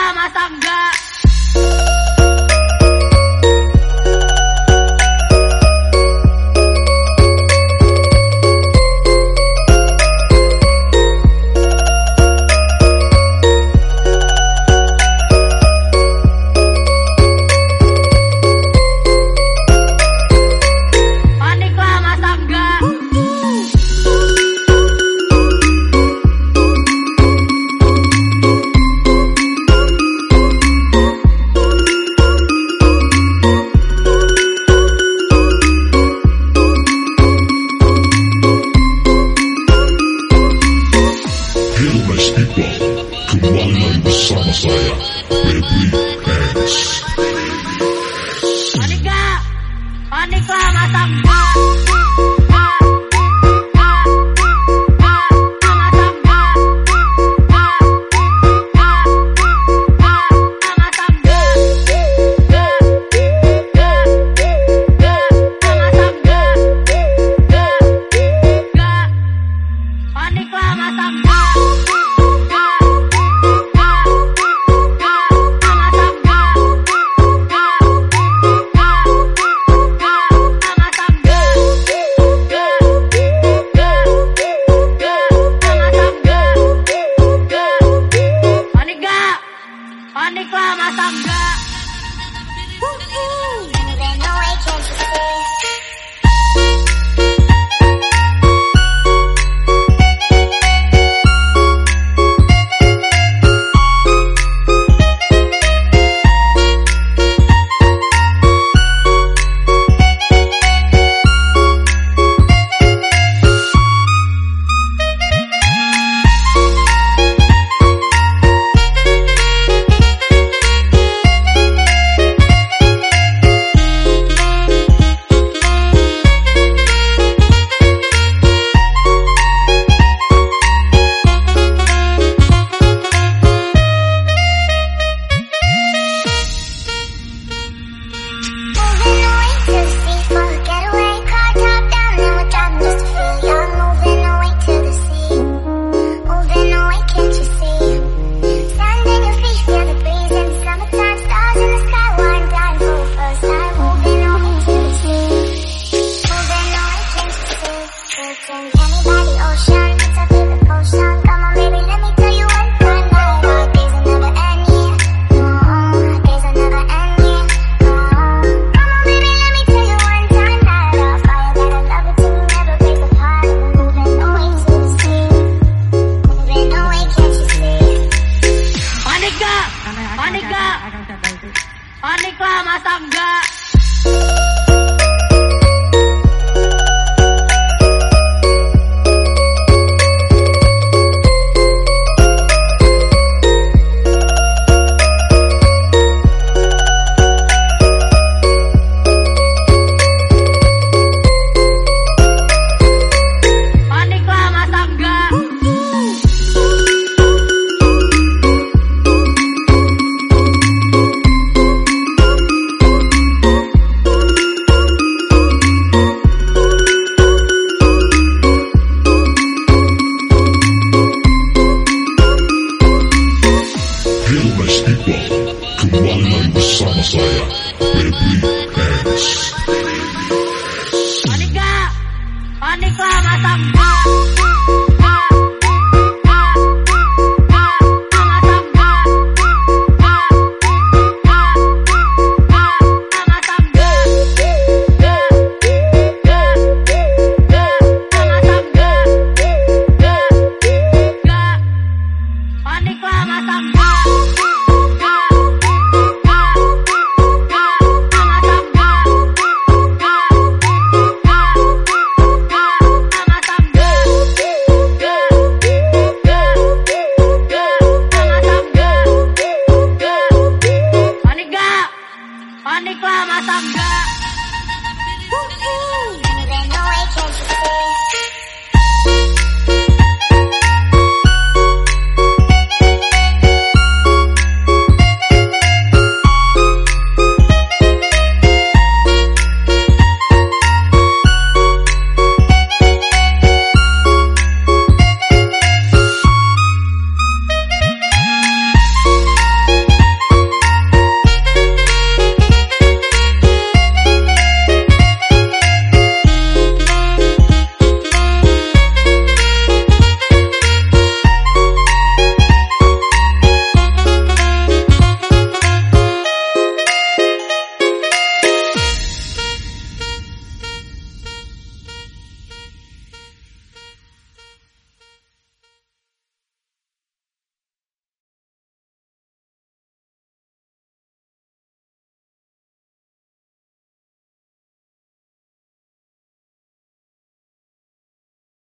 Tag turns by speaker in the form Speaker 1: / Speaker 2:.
Speaker 1: lah masa
Speaker 2: bersama saya, Baby X
Speaker 1: Monica, Monica masak Monica masak tăng Sonic lah masa fama também.